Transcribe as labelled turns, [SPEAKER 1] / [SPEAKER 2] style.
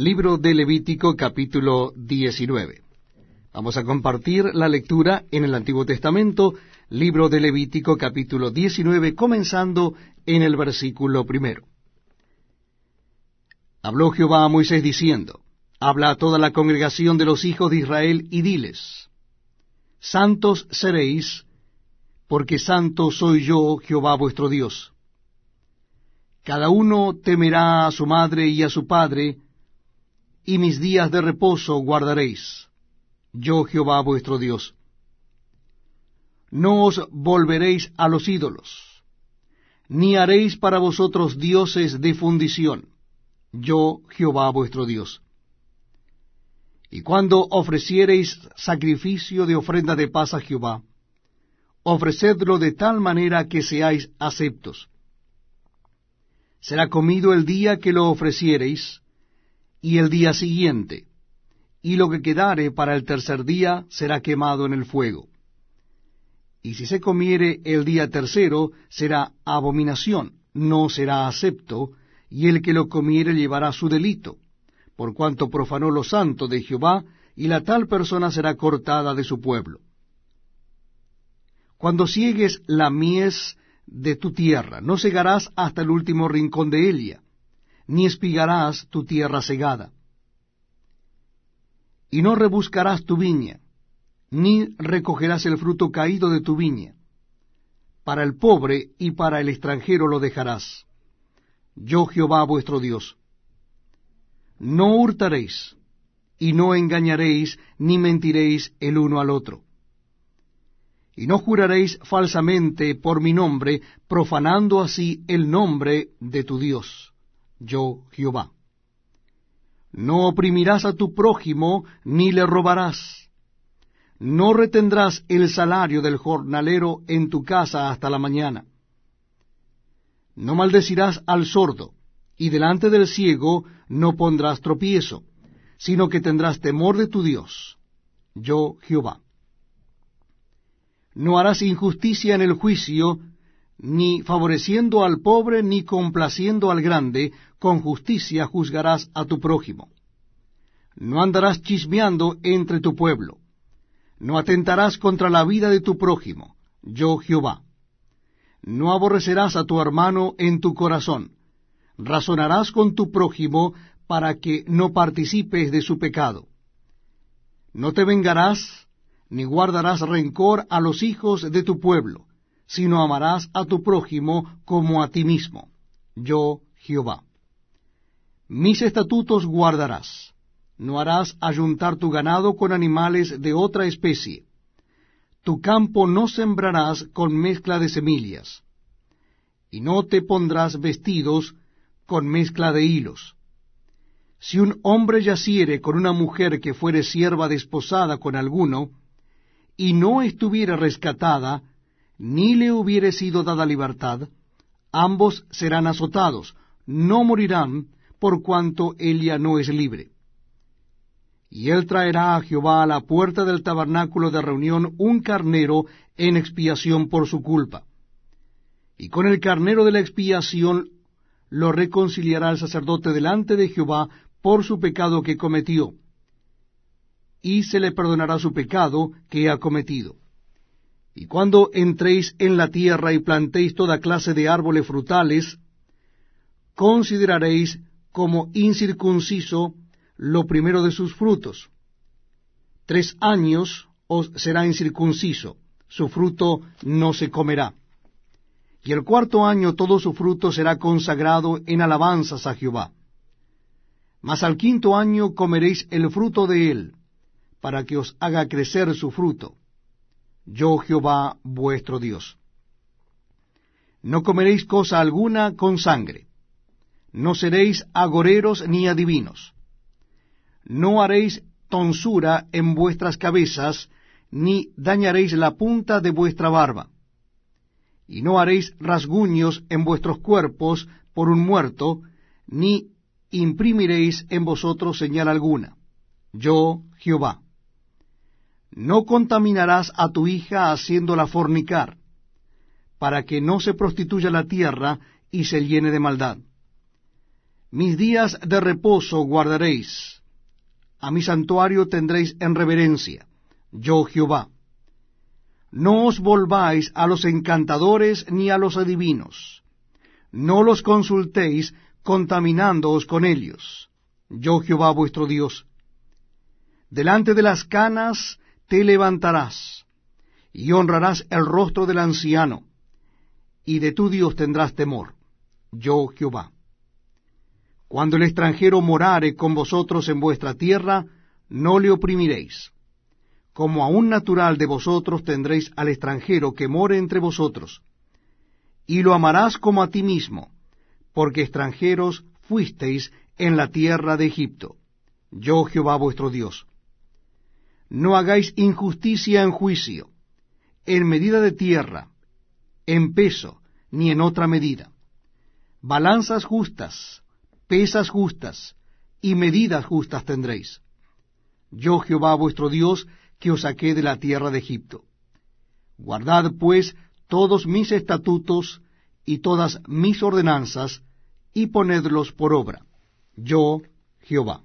[SPEAKER 1] Libro de Levítico capítulo 19. Vamos a compartir la lectura en el Antiguo Testamento, libro de Levítico capítulo 19, comenzando en el versículo primero. Habló Jehová a Moisés diciendo, Habla a toda la congregación de los hijos de Israel y diles, Santos seréis, porque santo soy yo, Jehová vuestro Dios. Cada uno temerá a su madre y a su padre, y mis días de reposo guardaréis, yo Jehová vuestro Dios. No os volveréis a los ídolos, ni haréis para vosotros dioses de fundición, yo Jehová vuestro Dios. Y cuando ofreciereis sacrificio de ofrenda de paz a Jehová, ofrecedlo de tal manera que seáis aceptos. Será comido el día que lo ofreciereis, y el día siguiente, y lo que quedare para el tercer día será quemado en el fuego. Y si se comiere el día tercero, será abominación, no será acepto, y el que lo comiere llevará su delito, por cuanto profanó lo santo de Jehová, y la tal persona será cortada de su pueblo. Cuando siegues la mies de tu tierra, no segarás hasta el último rincón de ella, ni espigarás tu tierra segada. Y no rebuscarás tu viña, ni recogerás el fruto caído de tu viña. Para el pobre y para el extranjero lo dejarás. Yo Jehová vuestro Dios. No hurtaréis, y no engañaréis, ni mentiréis el uno al otro. Y no juraréis falsamente por mi nombre, profanando así el nombre de tu Dios yo Jehová. No oprimirás a tu prójimo, ni le robarás. No retendrás el salario del jornalero en tu casa hasta la mañana. No maldecirás al sordo, y delante del ciego no pondrás tropiezo, sino que tendrás temor de tu Dios, yo Jehová. No harás injusticia en el juicio, ni favoreciendo al pobre, ni complaciendo al grande, con justicia juzgarás a tu prójimo. No andarás chismeando entre tu pueblo. No atentarás contra la vida de tu prójimo, yo Jehová. No aborrecerás a tu hermano en tu corazón. Razonarás con tu prójimo para que no participes de su pecado. No te vengarás, ni guardarás rencor a los hijos de tu pueblo sino amarás a tu prójimo como a ti mismo. Yo, Jehová. Mis estatutos guardarás. No harás ayuntar tu ganado con animales de otra especie. Tu campo no sembrarás con mezcla de semillas. Y no te pondrás vestidos con mezcla de hilos. Si un hombre yaciere con una mujer que fuere sierva desposada con alguno, y no estuviera rescatada, ni le hubiere sido dada libertad, ambos serán azotados, no morirán, por cuanto ella no es libre. Y él traerá a Jehová a la puerta del tabernáculo de reunión un carnero en expiación por su culpa. Y con el carnero de la expiación lo reconciliará el sacerdote delante de Jehová por su pecado que cometió, y se le perdonará su pecado que ha cometido. Y cuando entréis en la tierra y plantéis toda clase de árboles frutales, consideraréis como incircunciso lo primero de sus frutos. Tres años os será incircunciso, su fruto no se comerá. Y el cuarto año todo su fruto será consagrado en alabanzas a Jehová. Mas al quinto año comeréis el fruto de él, para que os haga crecer su fruto yo Jehová vuestro Dios. No comeréis cosa alguna con sangre, no seréis agoreros ni adivinos, no haréis tonsura en vuestras cabezas, ni dañaréis la punta de vuestra barba, y no haréis rasguños en vuestros cuerpos por un muerto, ni imprimiréis en vosotros señal alguna. Yo, Jehová. No contaminarás a tu hija haciéndola fornicar, para que no se prostituya la tierra y se llene de maldad. Mis días de reposo guardaréis, a mi santuario tendréis en reverencia, yo Jehová. No os volváis a los encantadores ni a los adivinos, no los consultéis contaminándoos con ellos, yo Jehová vuestro Dios. Delante de las canas te levantarás, y honrarás el rostro del anciano, y de tu Dios tendrás temor, yo Jehová. Cuando el extranjero morare con vosotros en vuestra tierra, no le oprimiréis. Como a un natural de vosotros tendréis al extranjero que more entre vosotros, y lo amarás como a ti mismo, porque extranjeros fuisteis en la tierra de Egipto. Yo Jehová vuestro Dios. No hagáis injusticia en juicio, en medida de tierra, en peso, ni en otra medida. Balanzas justas, pesas justas, y medidas justas tendréis. Yo Jehová vuestro Dios, que os saqué de la tierra de Egipto. Guardad pues todos mis estatutos y todas mis ordenanzas, y ponedlos por obra. Yo, Jehová.